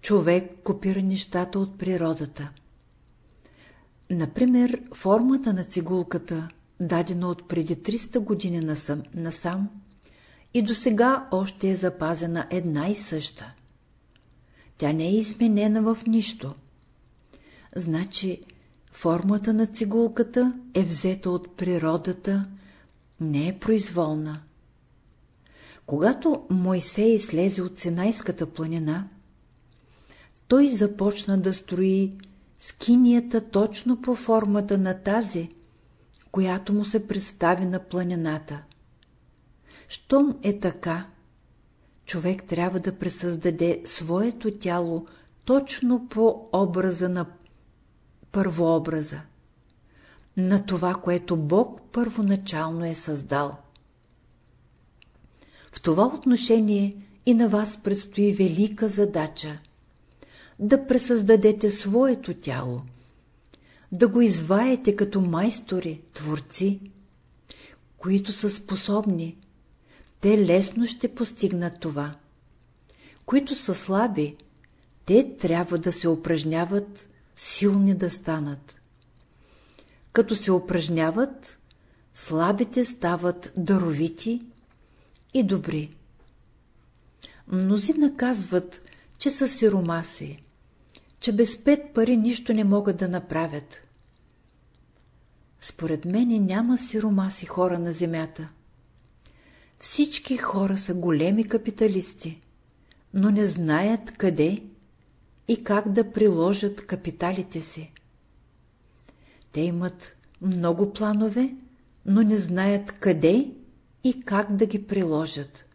Човек копира нещата от природата. Например, формата на цигулката дадена от преди 300 години насам, насам и до сега още е запазена една и съща. Тя не е изменена в нищо. Значи, формата на цигулката е взета от природата, не е произволна. Когато Мойсей слезе от Синайската планина, той започна да строи скинията точно по формата на тази, която му се представи на планината. Щом е така, човек трябва да пресъздаде своето тяло точно по образа на първообраза, на това, което Бог първоначално е създал. В това отношение и на вас предстои велика задача – да пресъздадете своето тяло – да го изваете като майстори, творци, които са способни. Те лесно ще постигнат това. Които са слаби, те трябва да се упражняват, силни да станат. Като се упражняват, слабите стават даровити и добри. Мнози наказват, че са сиромаси че без пет пари нищо не могат да направят. Според мене няма сиромаси хора на земята. Всички хора са големи капиталисти, но не знаят къде и как да приложат капиталите си. Те имат много планове, но не знаят къде и как да ги приложат.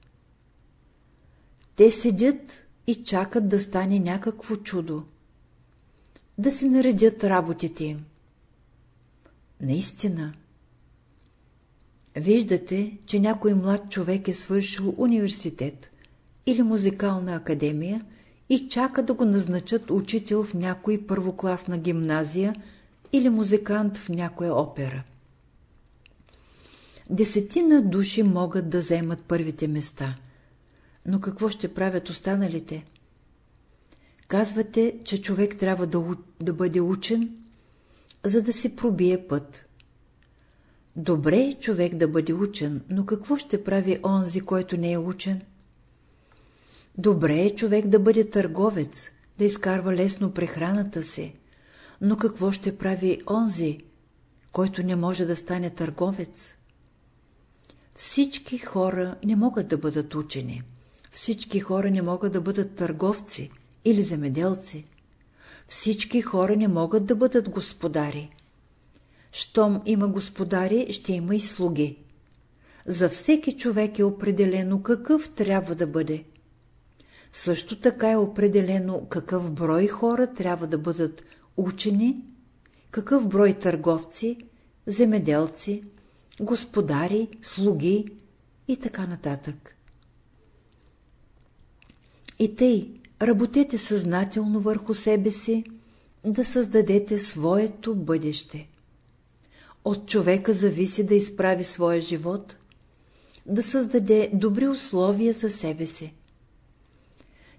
Те седят и чакат да стане някакво чудо да се наредят работите им. Наистина, Виждате, че някой млад човек е свършил университет или музикална академия и чака да го назначат учител в някой първокласна гимназия или музикант в някоя опера. Десетина души могат да вземат първите места. Но какво ще правят останалите? Казвате, че човек трябва да, да бъде учен, за да си пробие път. Добре е човек да бъде учен, но какво ще прави онзи, който не е учен? Добре е човек да бъде търговец, да изкарва лесно прехраната си, но какво ще прави онзи, който не може да стане търговец? Всички хора не могат да бъдат учени. Всички хора не могат да бъдат търговци или земеделци. Всички хора не могат да бъдат господари. Щом има господари, ще има и слуги. За всеки човек е определено какъв трябва да бъде. Също така е определено какъв брой хора трябва да бъдат учени, какъв брой търговци, земеделци, господари, слуги и така нататък. И тъй, работете съзнателно върху себе си, да създадете своето бъдеще. От човека зависи да изправи своя живот, да създаде добри условия за себе си.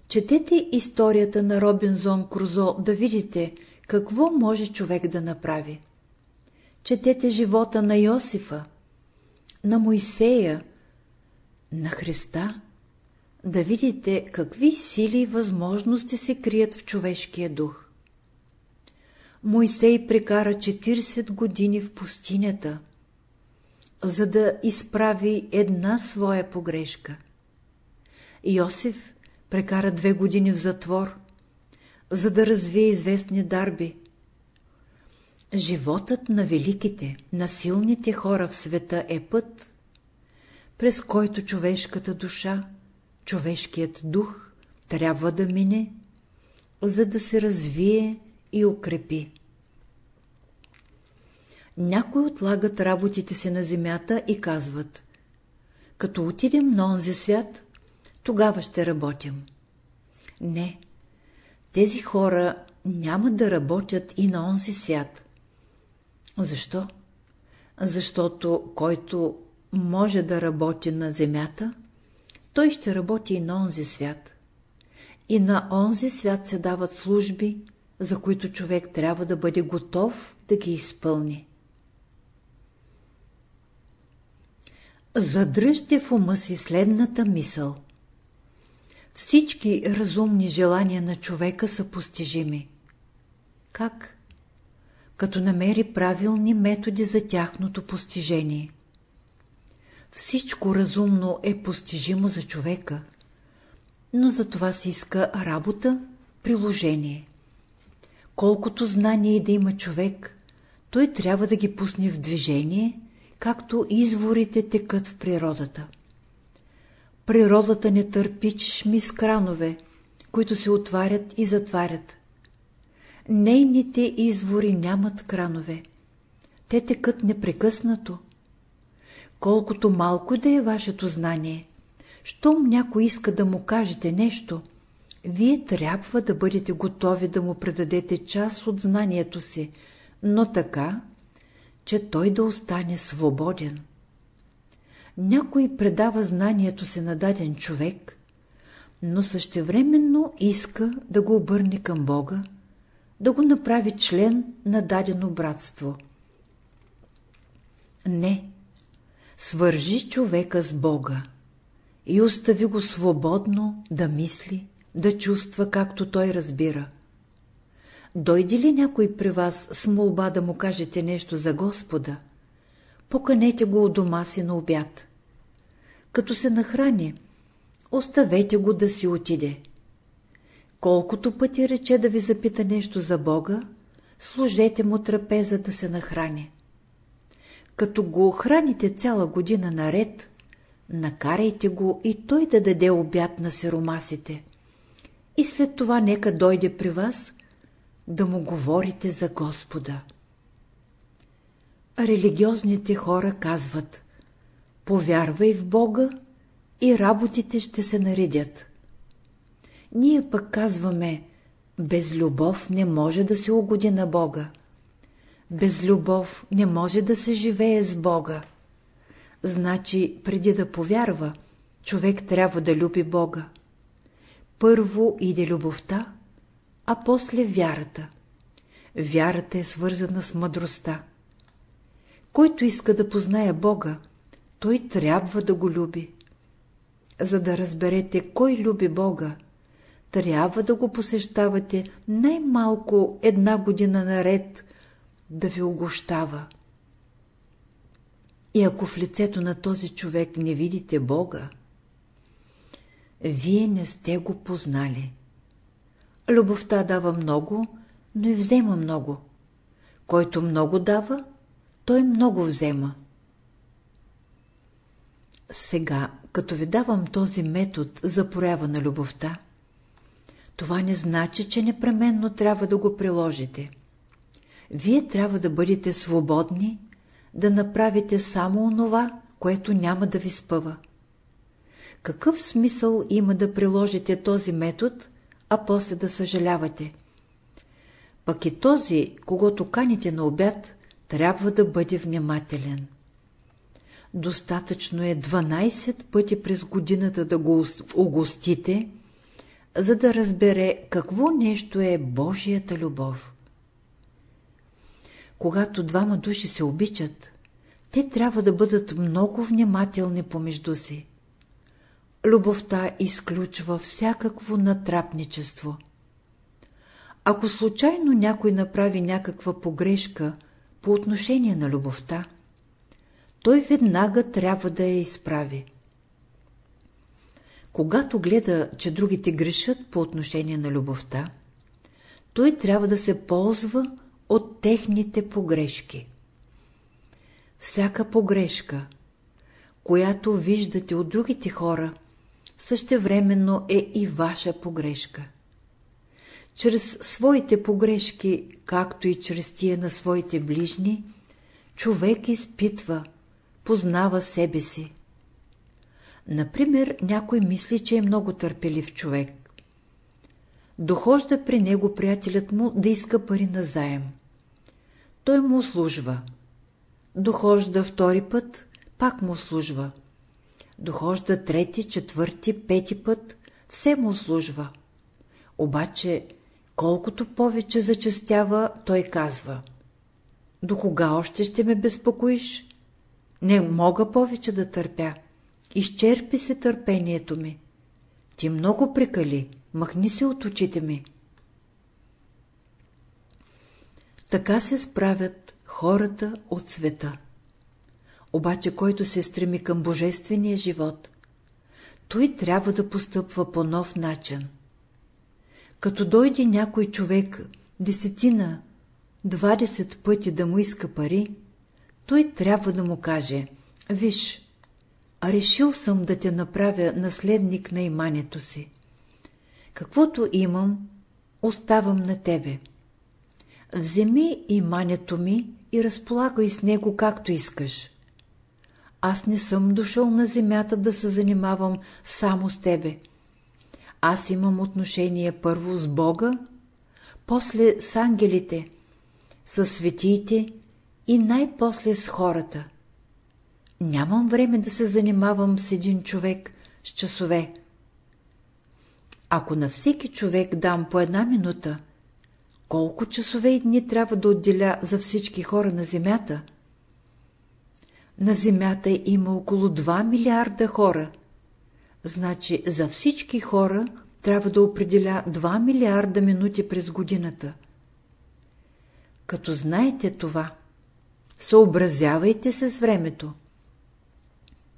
Четете историята на Робинзон Крузо да видите какво може човек да направи. Четете живота на Йосифа, на Моисея, на Христа, да видите какви сили и възможности се крият в човешкия дух. Моисей прекара 40 години в пустинята, за да изправи една своя погрешка. Йосиф прекара две години в затвор, за да развие известни дарби. Животът на великите, на силните хора в света е път, през който човешката душа, човешкият дух трябва да мине, за да се развие и укрепи. Някои отлагат работите си на земята и казват Като отидем на онзи свят, тогава ще работим. Не, тези хора няма да работят и на онзи свят. Защо? Защото който може да работи на земята, той ще работи и на онзи свят. И на онзи свят се дават служби, за които човек трябва да бъде готов да ги изпълни. Задръжте в ума си следната мисъл. Всички разумни желания на човека са постижими. Как? Като намери правилни методи за тяхното постижение. Всичко разумно е постижимо за човека, но за това се иска работа, приложение. Колкото знание и да има човек, той трябва да ги пусне в движение, както изворите текат в природата. Природата не търпи чешми с кранове, които се отварят и затварят. Нейните извори нямат кранове. Те текат непрекъснато. Колкото малко да е вашето знание, щом някой иска да му кажете нещо, вие трябва да бъдете готови да му предадете част от знанието си, но така, че той да остане свободен някой предава знанието си на даден човек, но същевременно иска да го обърне към Бога, да го направи член на дадено братство. Не, свържи човека с Бога и остави го свободно да мисли, да чувства както той разбира. Дойде ли някой при вас с молба да му кажете нещо за Господа – поканете го у дома си на обяд. Като се нахрани, оставете го да си отиде. Колкото пъти рече да ви запита нещо за Бога, служете му трапеза да се нахрани. Като го храните цяла година наред, накарайте го и той да даде обяд на сиромасите. И след това нека дойде при вас да му говорите за Господа. Религиозните хора казват повярвай в Бога и работите ще се наредят. Ние пък казваме, без любов не може да се угоди на Бога. Без любов не може да се живее с Бога. Значи, преди да повярва, човек трябва да люби Бога. Първо иде любовта, а после вярата. Вярата е свързана с мъдростта. Който иска да познае Бога, той трябва да го люби. За да разберете кой люби Бога, трябва да го посещавате най-малко една година наред, да ви огощава. И ако в лицето на този човек не видите Бога, вие не сте го познали. Любовта дава много, но и взема много. Който много дава, той много взема. Сега, като ви давам този метод за проява на любовта, това не значи, че непременно трябва да го приложите. Вие трябва да бъдете свободни, да направите само онова, което няма да ви спъва. Какъв смисъл има да приложите този метод, а после да съжалявате? Пък и този, когато каните на обяд, трябва да бъде внимателен. Достатъчно е 12 пъти през годината да го огостите, за да разбере какво нещо е Божията любов. Когато двама души се обичат, те трябва да бъдат много внимателни помежду си. Любовта изключва всякакво натрапничество. Ако случайно някой направи някаква погрешка по отношение на любовта, той веднага трябва да я изправи. Когато гледа, че другите грешат по отношение на любовта, той трябва да се ползва от техните погрешки. Всяка погрешка, която виждате от другите хора, същевременно е и ваша погрешка. Чрез своите погрешки, както и чрез тия на своите ближни, човек изпитва, познава себе си. Например, някой мисли, че е много търпелив човек. Дохожда при него приятелят му да иска пари на заем. Той му услужва. Дохожда втори път, пак му услужва. Дохожда трети, четвърти, пети път, все му услужва. Обаче, колкото повече зачастява, той казва. До кога още ще ме безпокоиш? Не мога повече да търпя. Изчерпи се търпението ми. Ти много прекали, махни се от очите ми. Така се справят хората от света. Обаче, който се стреми към божествения живот, той трябва да постъпва по нов начин. Като дойде някой човек десетина, двадесет пъти да му иска пари, той трябва да му каже, виж, решил съм да те направя наследник на имането си. Каквото имам, оставам на тебе. Вземи имането ми и разполагай с него както искаш. Аз не съм дошъл на земята да се занимавам само с тебе. Аз имам отношение първо с Бога, после с ангелите, с светиите и най-после с хората. Нямам време да се занимавам с един човек с часове. Ако на всеки човек дам по една минута, колко часове и дни трябва да отделя за всички хора на Земята? На Земята има около 2 милиарда хора. Значи за всички хора трябва да определя 2 милиарда минути през годината. Като знаете това, съобразявайте се с времето.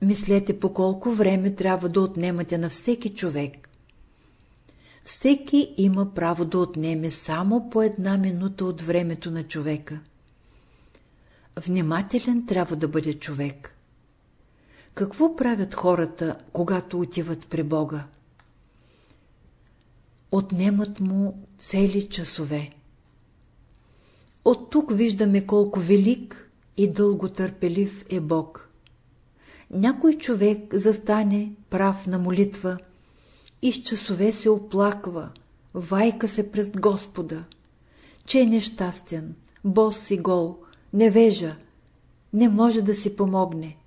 Мислете по колко време трябва да отнемате на всеки човек. Всеки има право да отнеме само по една минута от времето на човека. Внимателен трябва да бъде човек. Какво правят хората, когато отиват при Бога? Отнемат му цели часове. От тук виждаме колко велик и дълготърпелив е Бог. някой човек застане прав на молитва и с часове се оплаква, вайка се пред Господа, че е нещастен, бос и гол, невежа, не може да си помогне.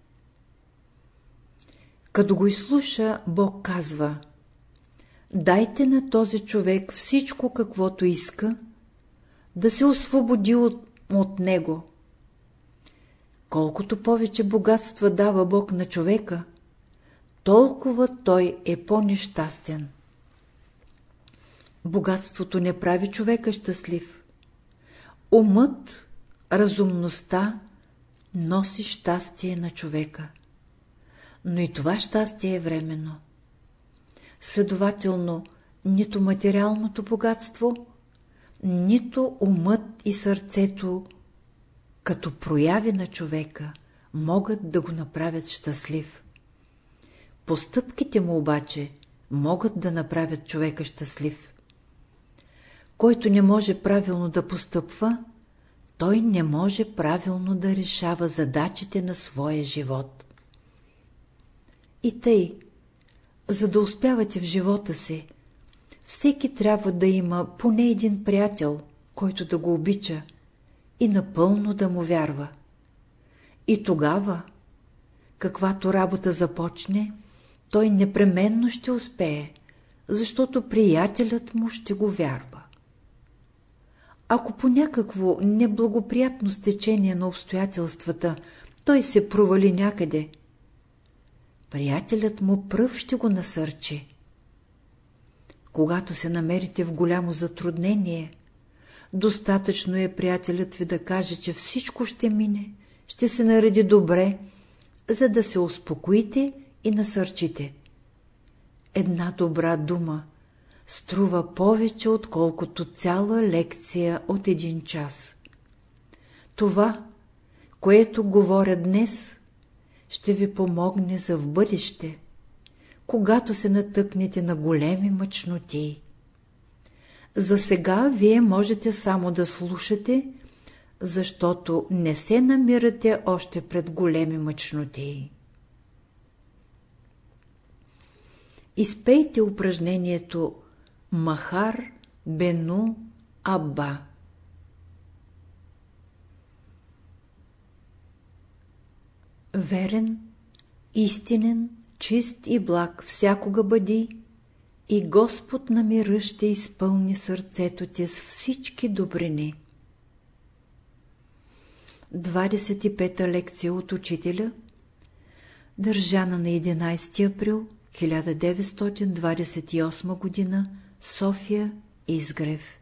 Като го изслуша, Бог казва Дайте на този човек всичко, каквото иска, да се освободи от, от него. Колкото повече богатства дава Бог на човека, толкова той е по-нещастен. Богатството не прави човека щастлив. Умът, разумността носи щастие на човека. Но и това щастие е временно. Следователно, нито материалното богатство, нито умът и сърцето, като прояви на човека, могат да го направят щастлив. Постъпките му обаче могат да направят човека щастлив. Който не може правилно да постъпва, той не може правилно да решава задачите на своя живот. И тъй, за да успявате в живота си, всеки трябва да има поне един приятел, който да го обича и напълно да му вярва. И тогава, каквато работа започне, той непременно ще успее, защото приятелят му ще го вярва. Ако по някакво неблагоприятно стечение на обстоятелствата той се провали някъде, приятелят му пръв ще го насърчи. Когато се намерите в голямо затруднение, достатъчно е приятелят ви да каже, че всичко ще мине, ще се нареди добре, за да се успокоите и насърчите. Една добра дума струва повече, отколкото цяла лекция от един час. Това, което говоря днес, ще ви помогне за в бъдеще, когато се натъкнете на големи мъчноти. За сега вие можете само да слушате, защото не се намирате още пред големи мъчноти. Изпейте упражнението Махар Бену Абба. Верен, истинен, чист и благ всякога бъди и Господ на мира ще изпълни сърцето ти с всички добрини. 25-та лекция от учителя, държана на 11 април 1928 г. София Изгрев